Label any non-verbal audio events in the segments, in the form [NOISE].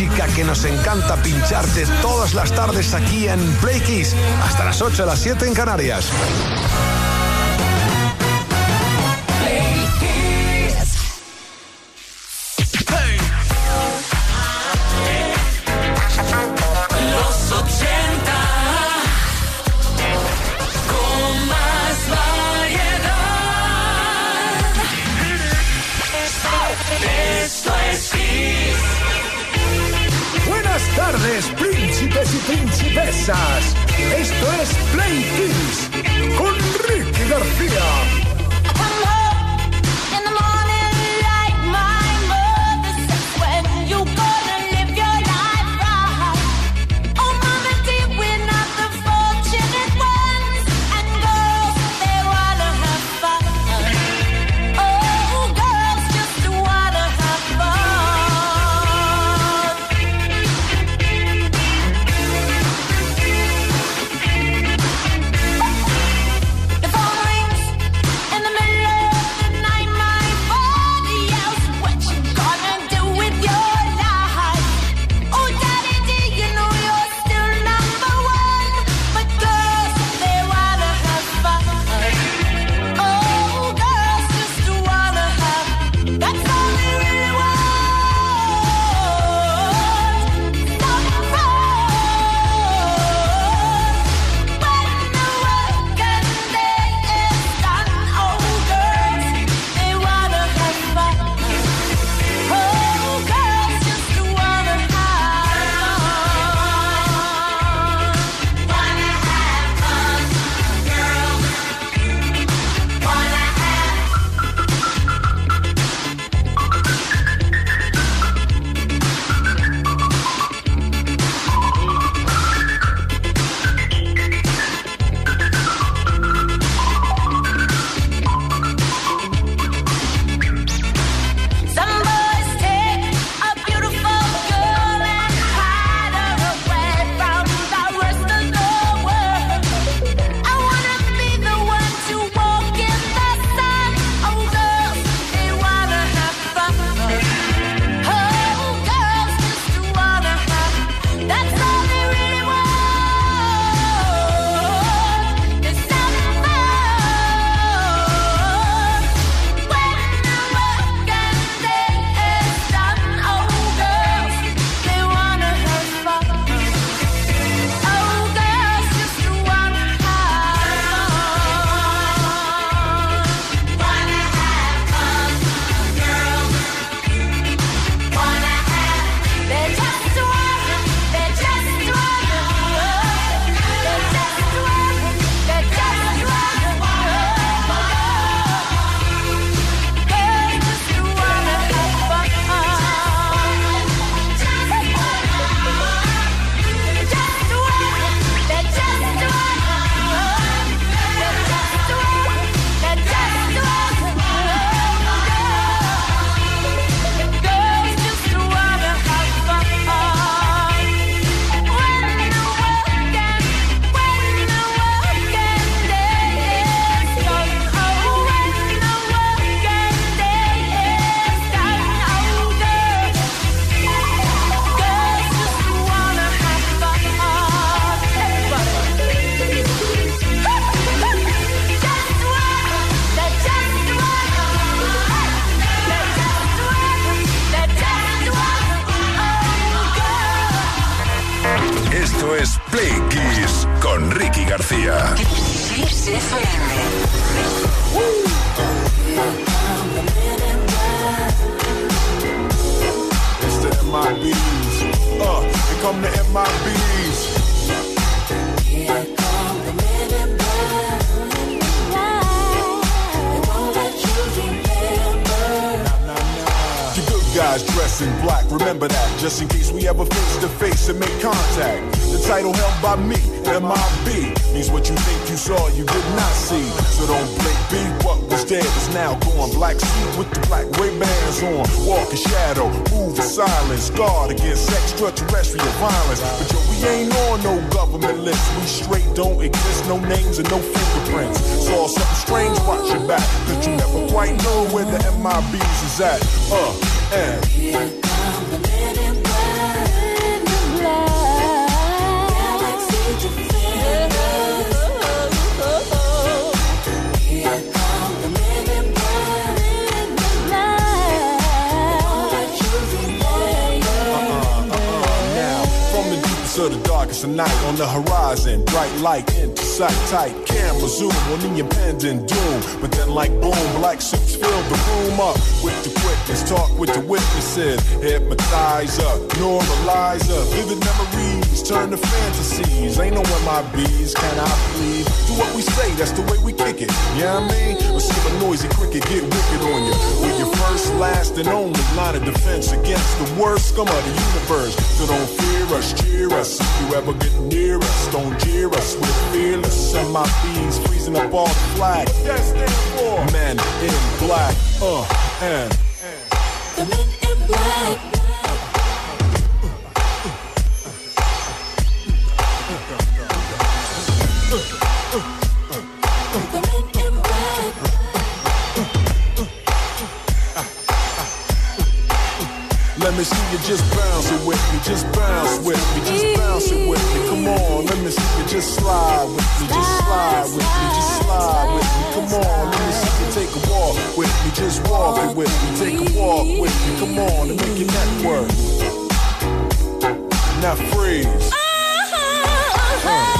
música que nos encanta pincharte todas las tardes aquí en Play hasta las 8 a las 7 en Canarias. Dead is now gone. Black suit with the black Ray bands on. Walk in shadow, move in silence, guard against extraterrestrial violence. But yo, we ain't on no government list. We straight don't exist, no names and no fingerprints. Saw something strange, watch your back, cause you never quite know where the MIBs is at. Uh, and the night on the horizon, bright light into sight, tight. Camera zoom on the impending doom. But then, like boom, black suits fill the room up with the quickness, talk with the witnesses, hypnotizer, normalizer, vivid memories turn to fantasies. Ain't no MIBs, can I please? Do what we say, that's the way we kick it. Yeah, I mean, or see a noisy cricket get wicked on you. We're your first, last, and only line of defense against the worst scum of the universe. So don't fear us, cheer us. If you ever get near us, don't jeer us. We're fearless. MIBs freezing up all the flag. What that stand for? Men in black. Uh, and. The men in black. Let me see you just bounce it with me, just bounce with me, just bounce it with me. Come on, let me see you just slide with me, just slide with me, just slide with me. Come on, let me see you take walk with me, just walk it with me, take a walk with me. Come on and make your neck work. Now freeze. Alright,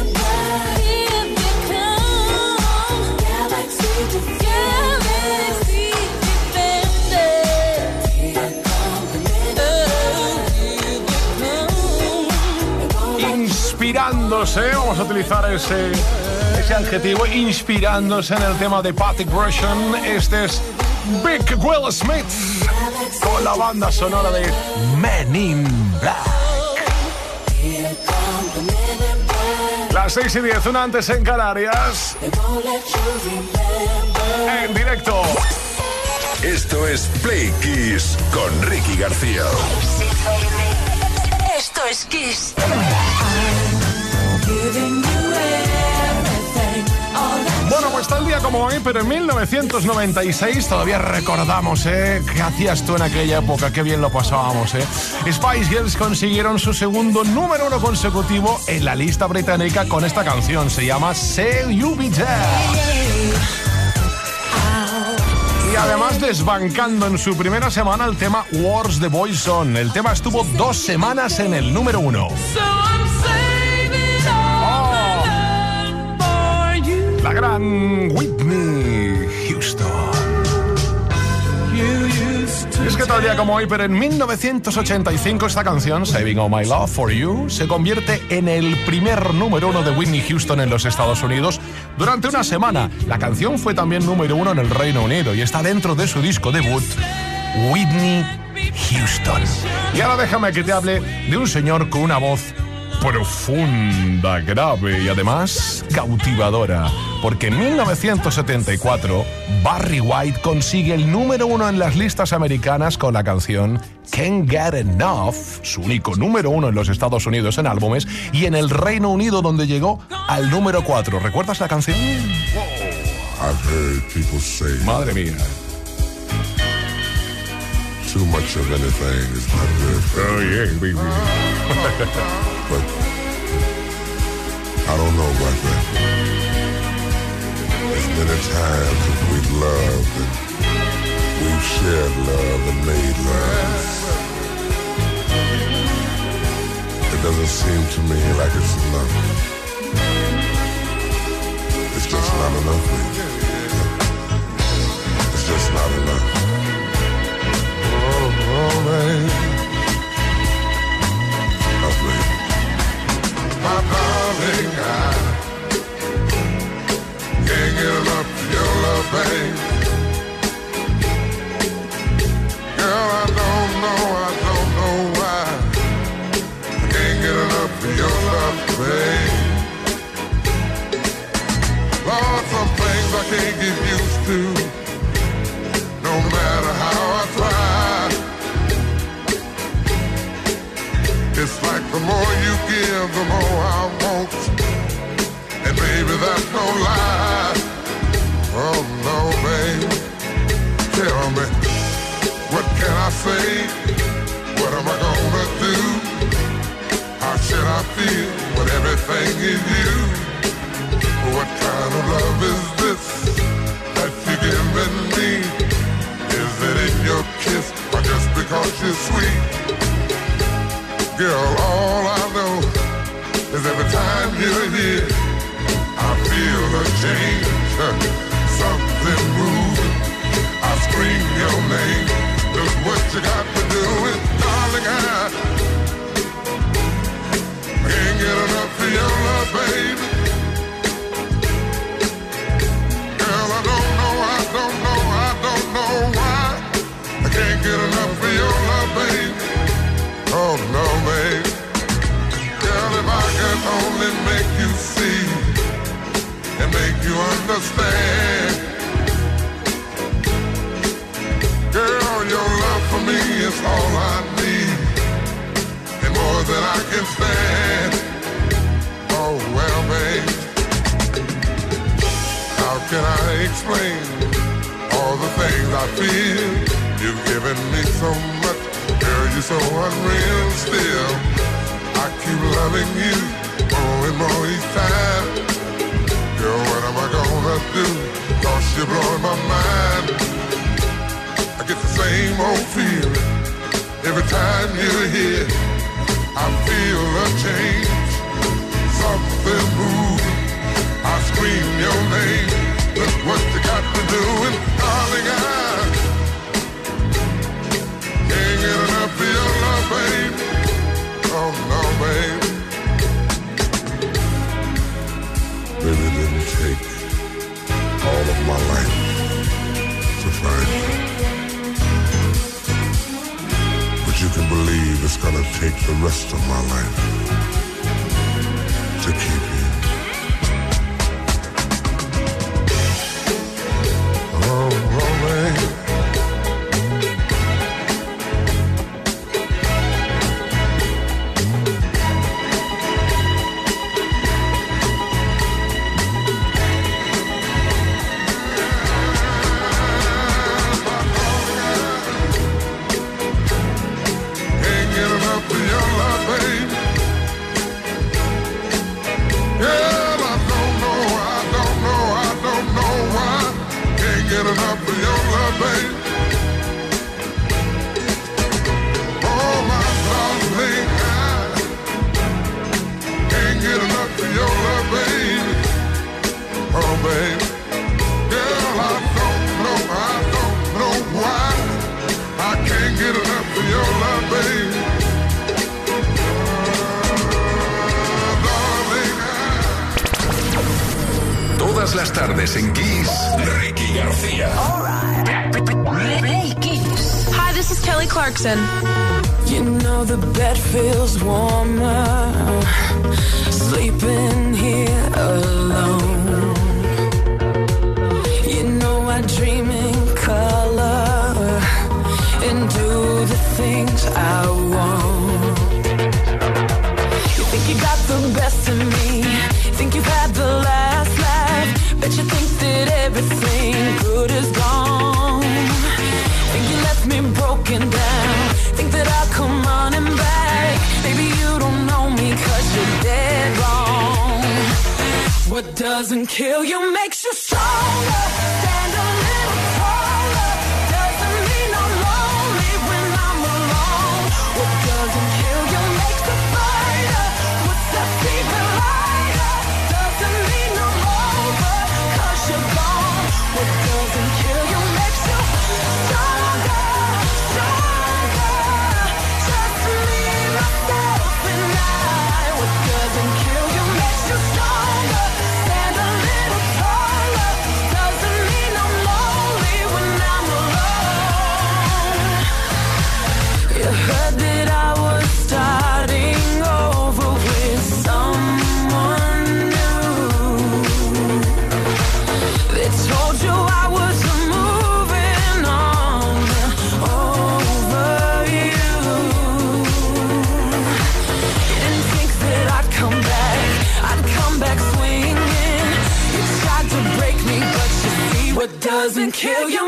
Inspirándose, vamos a utilizar ese, ese adjetivo, inspirándose en el tema de Patrick Russian. Este es Big Will Smith con la banda sonora de Men in Black. Las 6 y 10, una antes en Canarias. En directo. Esto es Play Kiss con Ricky García. Esto es Kiss. Bueno, pues tal día como hoy, pero en 1996 todavía recordamos, ¿eh? ¿Qué hacías tú en aquella época? Qué bien lo pasábamos, ¿eh? Spice Girls consiguieron su segundo número uno consecutivo en la lista británica con esta canción. Se llama Say You Be There. Y además desbancando en su primera semana el tema Wars the Boys Son. El tema estuvo dos semanas en el número uno. La gran Whitney Houston. Es que tal día como hoy, pero en 1985 esta canción, Saving All My Love for You, se convierte en el primer número uno de Whitney Houston en los Estados Unidos durante una semana. La canción fue también número uno en el Reino Unido y está dentro de su disco debut, Whitney Houston. Y ahora déjame que te hable de un señor con una voz profunda, grave y además cautivadora, porque en 1974 Barry White consigue el número uno en las listas americanas con la canción Can't Get Enough, su único número uno en los Estados Unidos en álbumes, y en el Reino Unido donde llegó al número 4. ¿Recuerdas la canción? Oh, Madre mía. Too much of anything. Oh, yeah, baby. [LAUGHS] but I don't know about that. It's been a time that we've loved and we've shared love and made love. It doesn't seem to me like it's enough. It's just not enough. It's just not enough. Oh, oh, baby. my darling, I can't give up your love, babe. time you hear. believe it's gonna take the rest of my life. Todas las tardes en Kiss. Ricky García. Hi, this is Kelly Clarkson. You know the bed feels warmer. Sleeping here alone. What doesn't kill you makes you stronger. Stand a little taller. Doesn't mean I'm lonely when I'm alone. What doesn't kill you.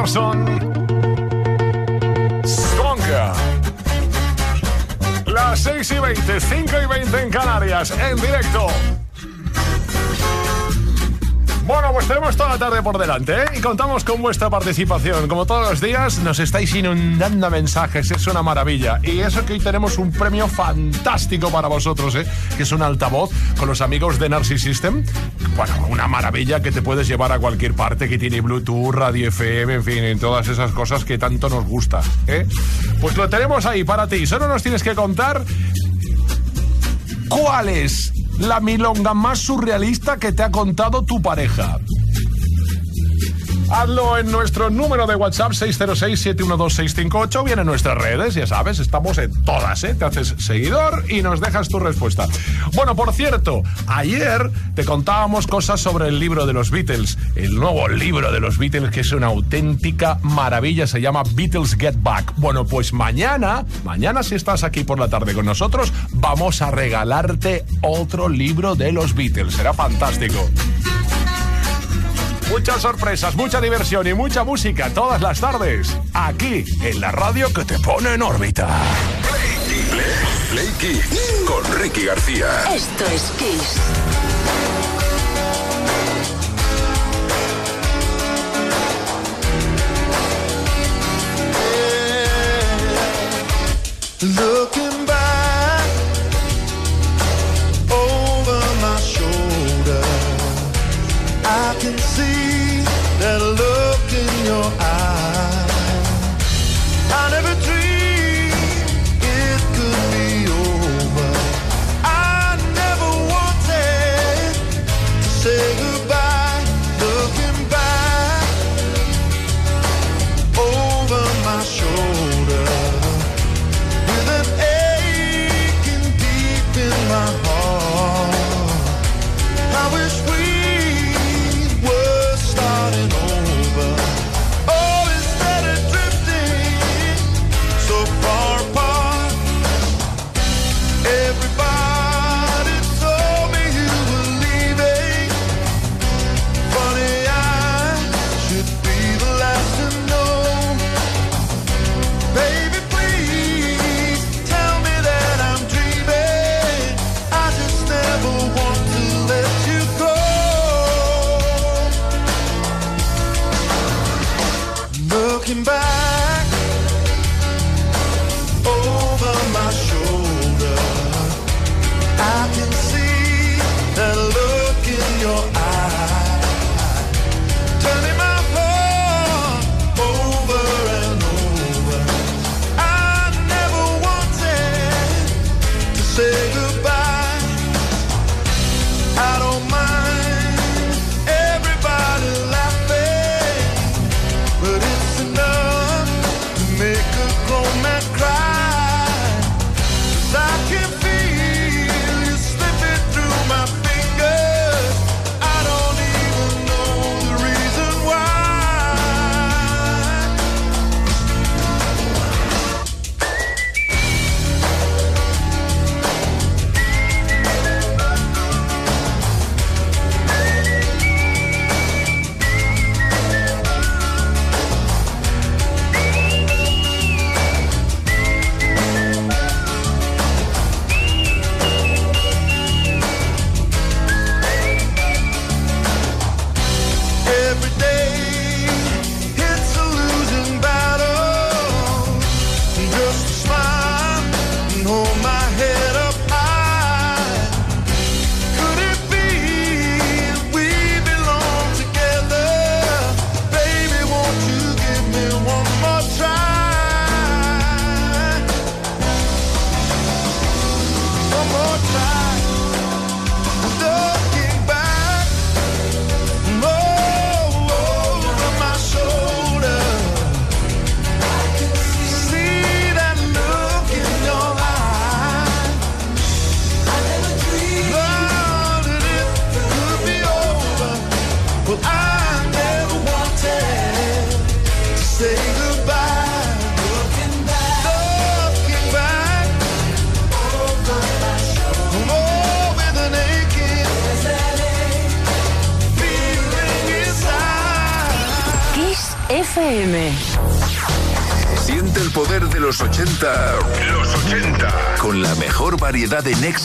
Clarkson. Stronger. Las 6 y 20, 5 y 20 en Canarias, en directo. Bueno, pues tenemos toda la tarde por delante ¿eh? y contamos con vuestra participación. Como todos los días, nos estáis inundando mensajes, es una maravilla. Y eso que hoy tenemos un premio fantástico para vosotros, ¿eh? que es un altavoz con los amigos de Narcis System. Bueno, una maravilla que te puedes llevar a cualquier parte, que tiene Bluetooth, radio FM, en fin, en todas esas cosas que tanto nos gusta. ¿eh? Pues lo tenemos ahí para ti. Solo nos tienes que contar cuál es la milonga más surrealista que te ha contado tu pareja. Hazlo en nuestro número de WhatsApp 606-712-658 o bien en nuestras redes, ya sabes, estamos en todas, ¿eh? Te haces seguidor y nos dejas tu respuesta. Bueno, por cierto, ayer te contábamos cosas sobre el libro de los Beatles, el nuevo libro de los Beatles que es una auténtica maravilla, se llama Beatles Get Back. Bueno, pues mañana, mañana si estás aquí por la tarde con nosotros, vamos a regalarte otro libro de los Beatles, será fantástico. Muchas sorpresas, mucha diversión y mucha música todas las tardes. Aquí, en la radio que te pone en órbita. Play Kiss con Ricky García. Esto es Kiss. Looking back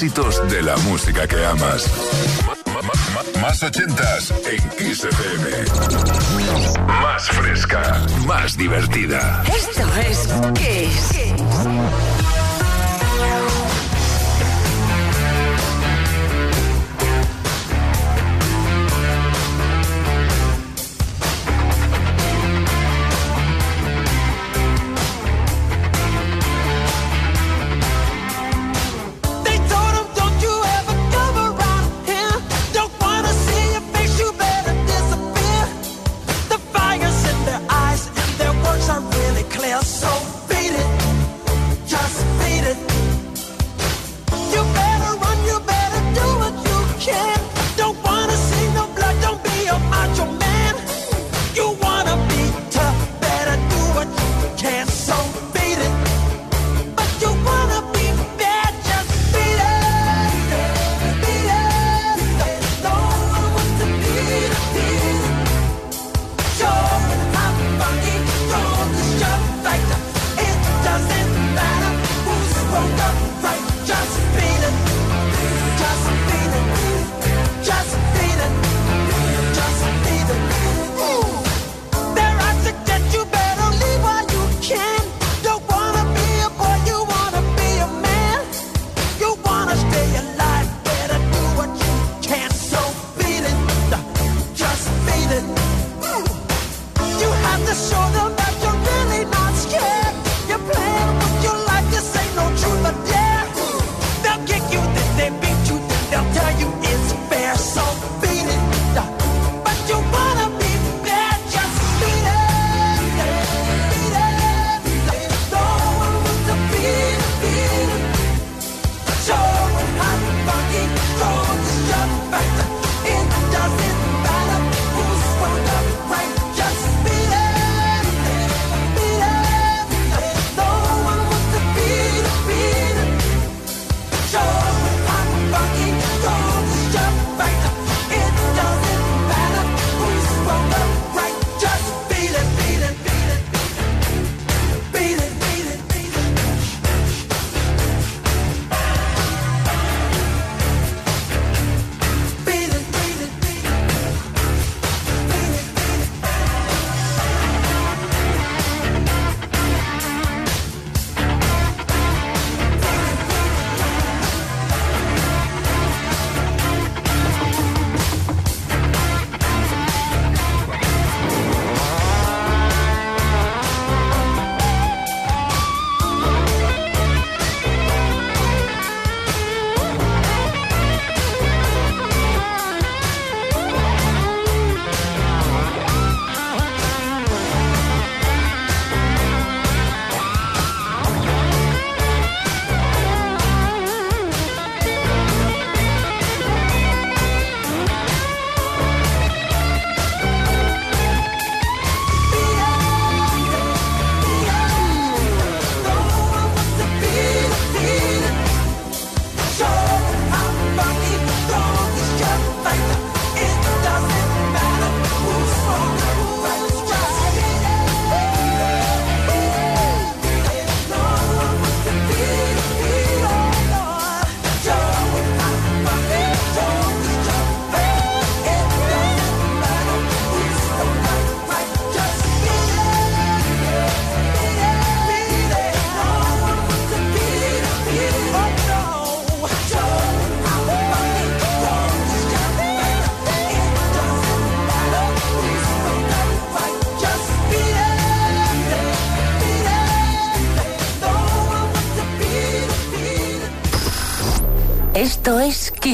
de la música que amas. Más ochentas en Kiss FM. Más fresca, más divertida. Esto es Kiss.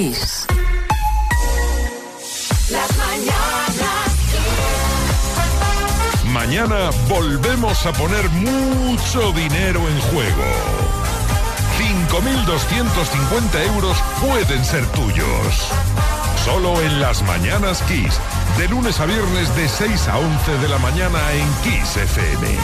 Kiss. Las mañanas Mañana volvemos a poner mucho dinero en juego. 5.250 euros pueden ser tuyos. Solo en las mañanas Kiss, de lunes a viernes de 6 a 11 de la mañana en Kiss FM.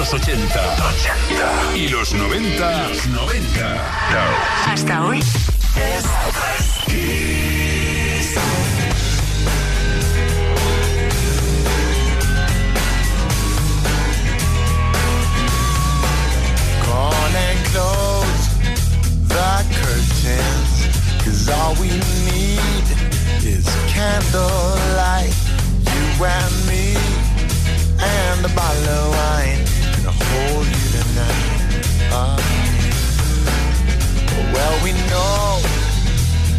Los 80. Y los 90. Los 90. Hasta hoy. Gone and close the curtains. Cause all we need is candlelight. You and me. And a bottle of wine. Well, we know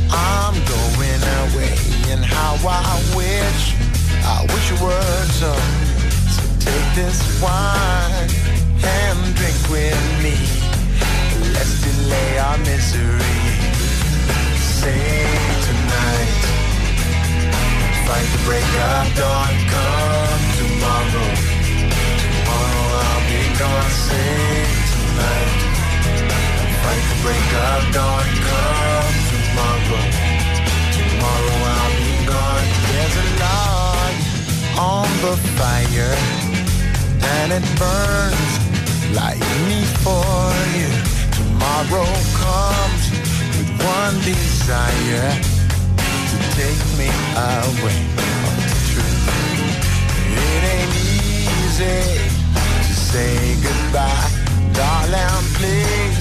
I'm going away. And how I wish, I wish you were so. So take this wine and drink with me. Let's delay our misery. Say tonight, fight the break of dawn. Come tomorrow, tomorrow I'll be gone. Say tonight, fight the break of dawn. Come tomorrow, tomorrow I'll be gone. There's a log on the fire and it burns like me for you. Tomorrow comes with one desire to take me away from the truth. It ain't easy to say goodbye. Darling, please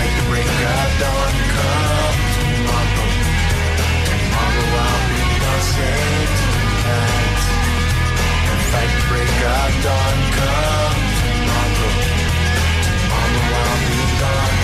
Fight the break of dawn. Come tomorrow. Tomorrow I'll be tonight. Fight the break of dawn. Come tomorrow. Tomorrow I'll be gone.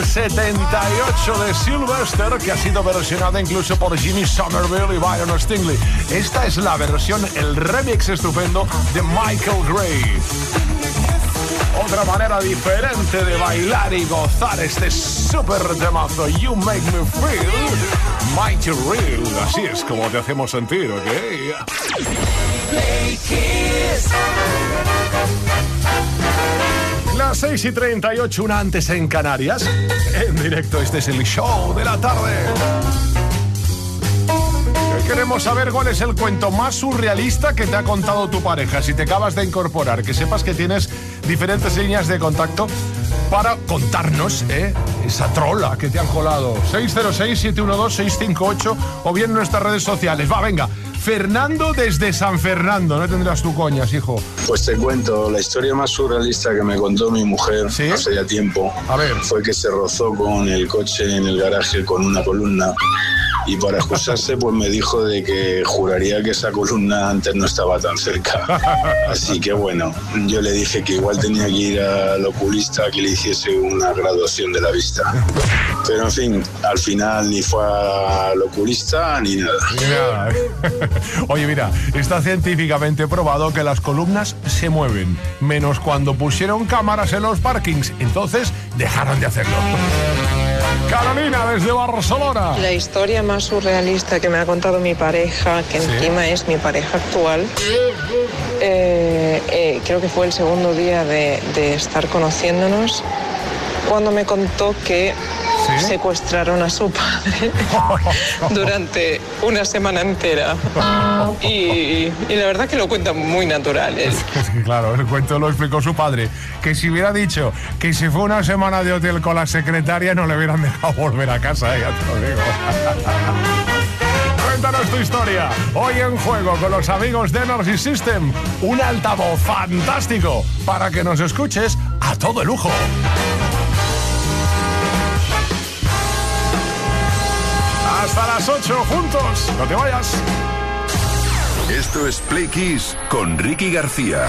Del 78 de Sylvester que ha sido versionado incluso por Jimmy Somerville y Byron Stingley. Esta es la versión, el remix estupendo de Michael Gray. Otra manera diferente de bailar y gozar este super temazo You Make Me Feel Mighty Real. Así es como te hacemos sentir, ¿ok? 6 y 38, una antes en Canarias. En directo, este es el show de la tarde. Queremos saber cuál es el cuento más surrealista que te ha contado tu pareja. Si te acabas de incorporar, que sepas que tienes diferentes líneas de contacto para contarnos ¿eh? esa trola que te han colado. 606-712-658 o bien nuestras redes sociales. Va, venga. Fernando desde San Fernando. No tendrás tu coñas, hijo. Pues te cuento, la historia más surrealista que me contó mi mujer hace ya tiempo A ver. fue que se rozó con el coche en el garaje con una columna y para excusarse pues me dijo de que juraría que esa columna antes no estaba tan cerca. Así que bueno, yo le dije que igual tenía que ir al oculista que le hiciese una graduación de la vista. Pero en fin, al final ni fue al oculista ni nada. Mira. Oye, mira, está científicamente probado que las columnas se mueven, menos cuando pusieron cámaras en los parkings. Entonces dejaron de hacerlo. Carolina, desde Barcelona. La historia más surrealista que me ha contado mi pareja, que encima es mi pareja actual, eh, eh, creo que fue el segundo día de, de estar conociéndonos, cuando me contó que secuestraron a su padre [LAUGHS] durante una semana entera. Y, y la verdad que lo cuenta muy natural. claro, el cuento lo explicó su padre. Que si hubiera dicho que si fue una semana de hotel con la secretaria no le hubieran dejado volver a casa, eh, ya te lo digo. [LAUGHS] Cuéntanos tu historia. Hoy en juego con los amigos de Energy System. Un altavoz fantástico para que nos escuches a todo lujo. Hasta las 8 juntos. No te vayas. Esto es Play Kiss con Ricky García.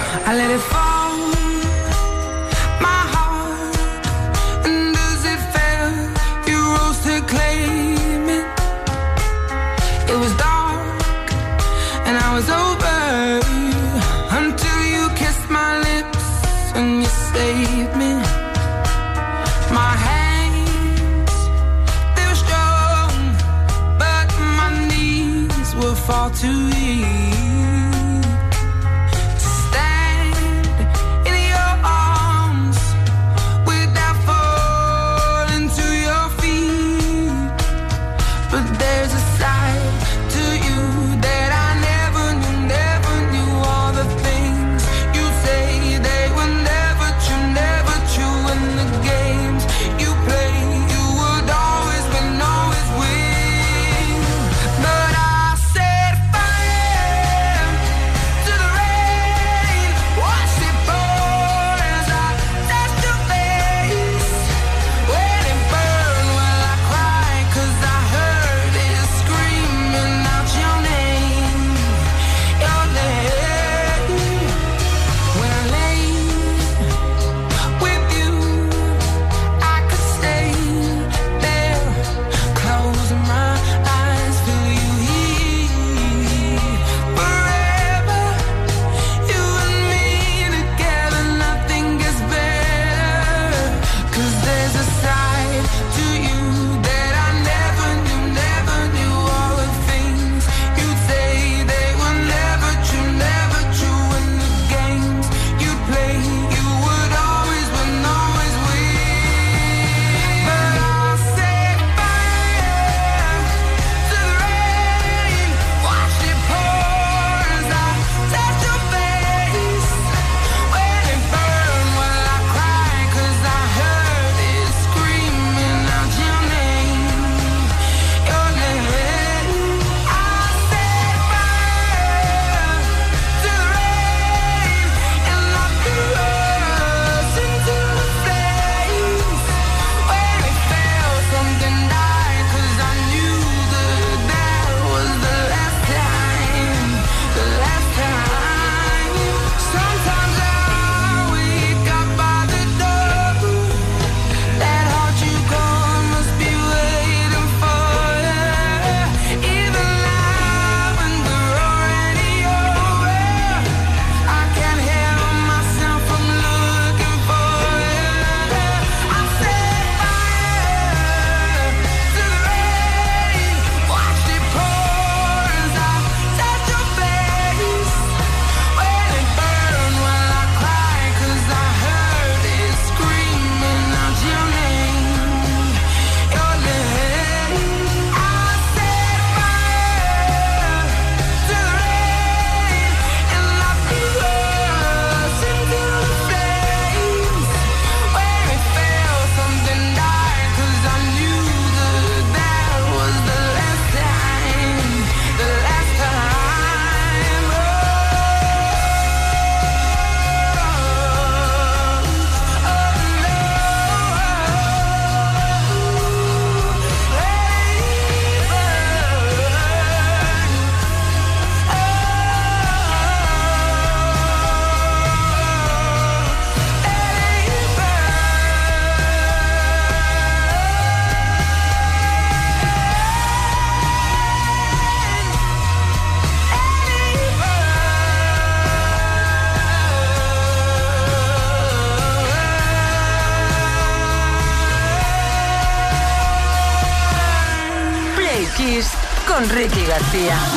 García.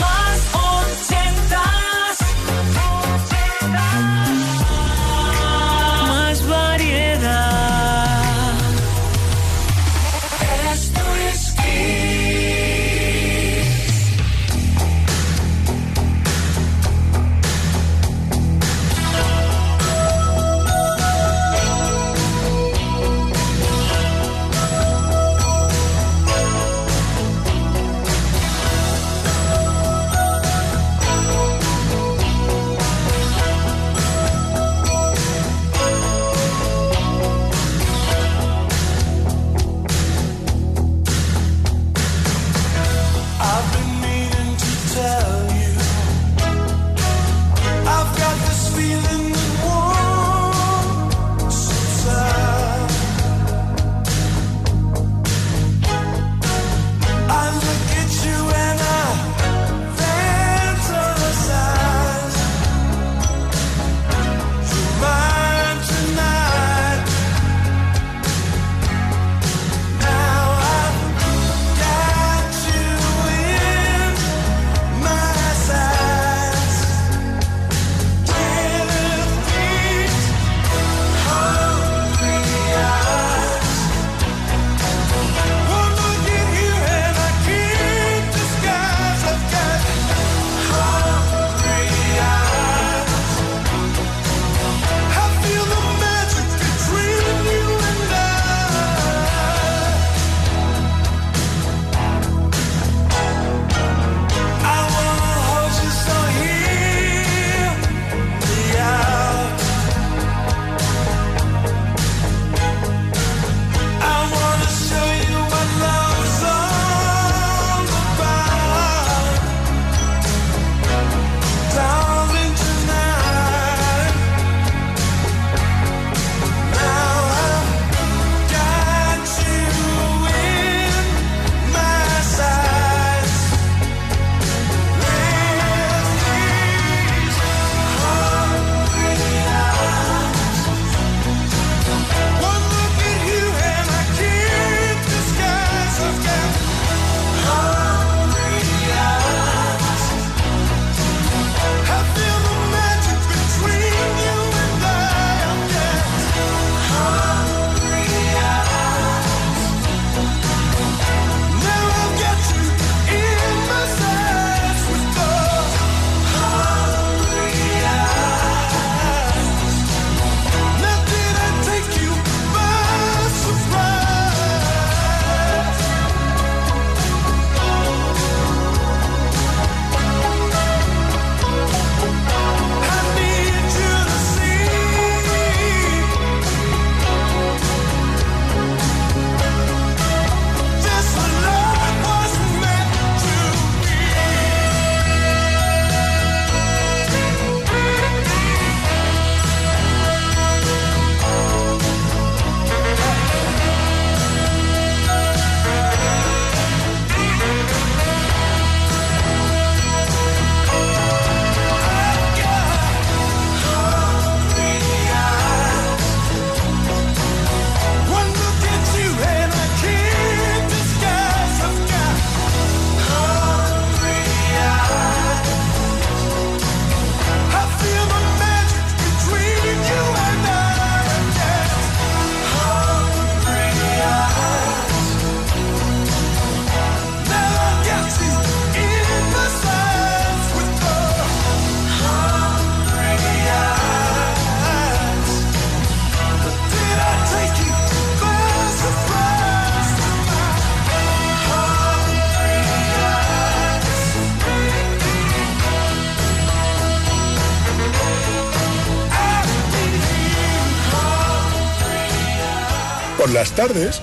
las tardes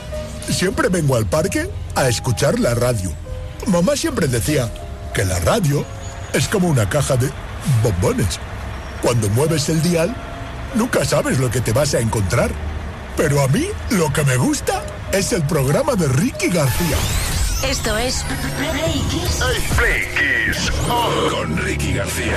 siempre vengo al parque a escuchar la radio. Mamá siempre decía que la radio es como una caja de bombones. Cuando mueves el dial, nunca sabes lo que te vas a encontrar. Pero a mí lo que me gusta es el programa de Ricky García. Esto es Play con Ricky García.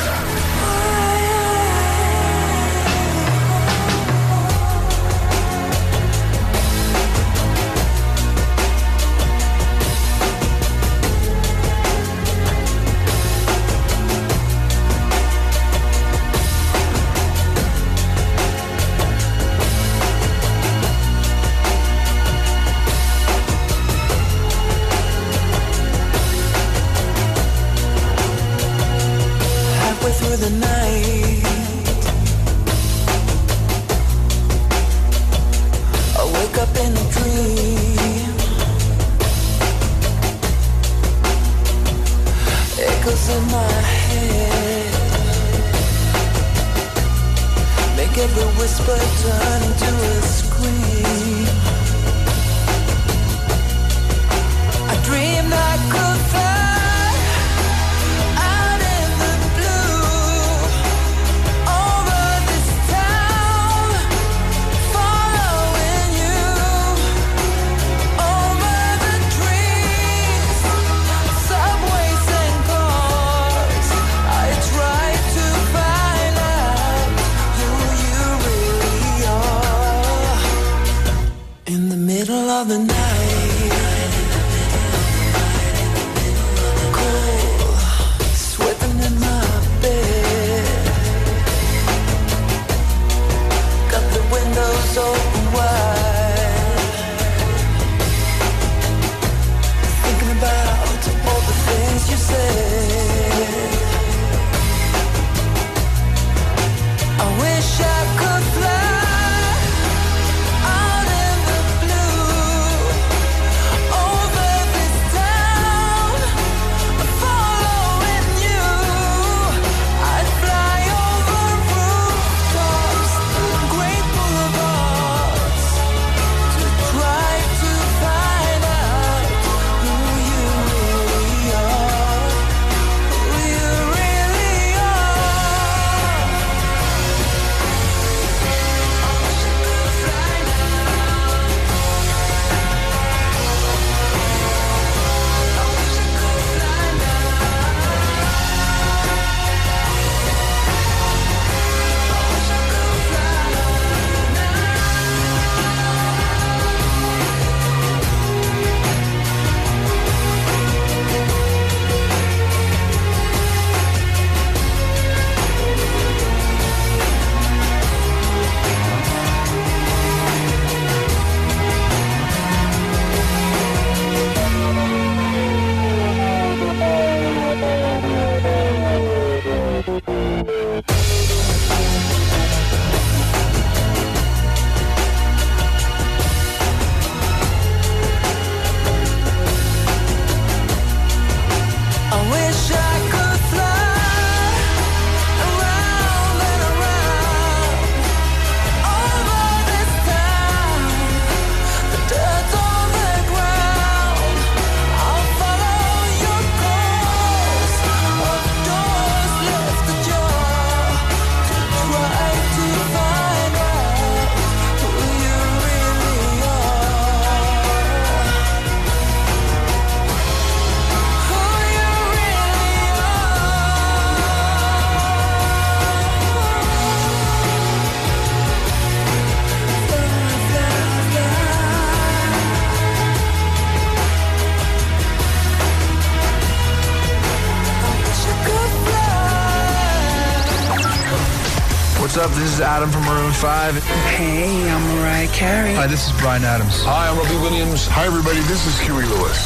Up? This is Adam from Maroon 5. Hey, I'm Mariah Carey. Hi, this is Brian Adams. Hi, I'm Robbie Williams. Hi, everybody. This is Huey Lewis.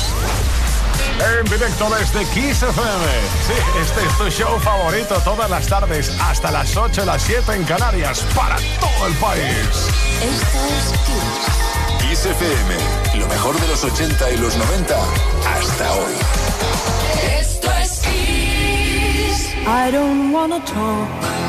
En directo desde Kiss FM. Sí, este es tu show favorito todas las tardes hasta las 8, las 7 en Canarias para todo el país. Esto es Kiss. Kiss FM, lo mejor de los 80 y los 90 hasta hoy. Esto es Kiss. I don't wanna talk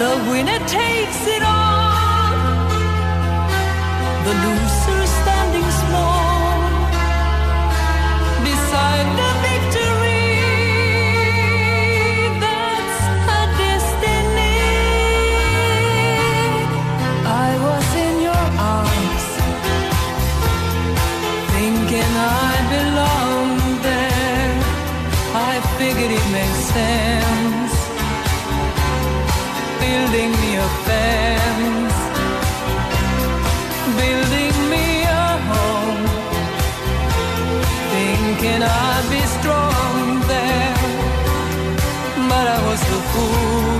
The winner takes it all. The loser standing small beside the victory. That's a destiny. I was in your arms, thinking I belonged there. I figured it makes sense. Building me a fence, building me a home. Thinking I'd be strong there, but I was the fool.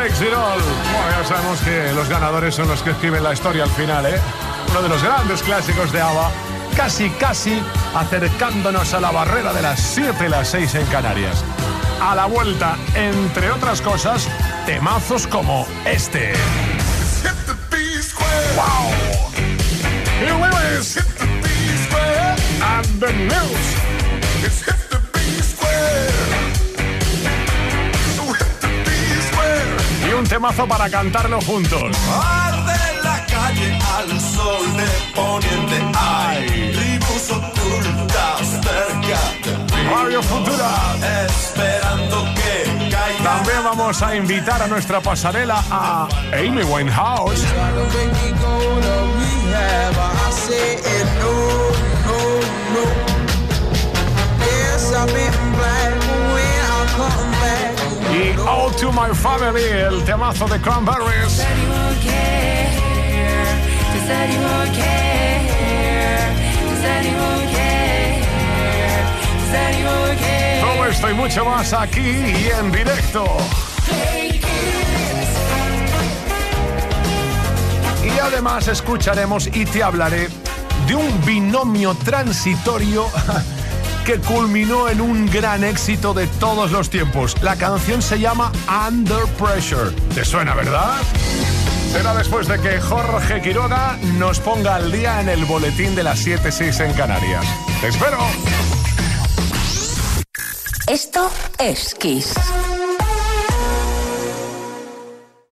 It all. Bueno, ya sabemos que los ganadores son los que escriben la historia al final, ¿eh? Uno de los grandes clásicos de ABBA, casi, casi acercándonos a la barrera de las 7 y las 6 en Canarias. A la vuelta, entre otras cosas, temazos como este. ¡Wow! Here we is. And the news. It's hit un temazo para cantarlo juntos. Arde la calle al sol de poniente hay tribus ocultas cerca de mí. Radio Futura. Esperando que caiga. También vamos a invitar a nuestra pasarela a Amy Winehouse. Y All to My Family, el temazo de Cranberries. Todo esto y mucho más aquí y en directo. Y además escucharemos y te hablaré de un binomio transitorio [LAUGHS] que culminó en un gran éxito de todos los tiempos. La canción se llama Under Pressure. ¿Te suena, verdad? Será después de que Jorge Quiroga nos ponga al día en el boletín de las 7.6 en Canarias. ¡Te espero! Esto es Kiss.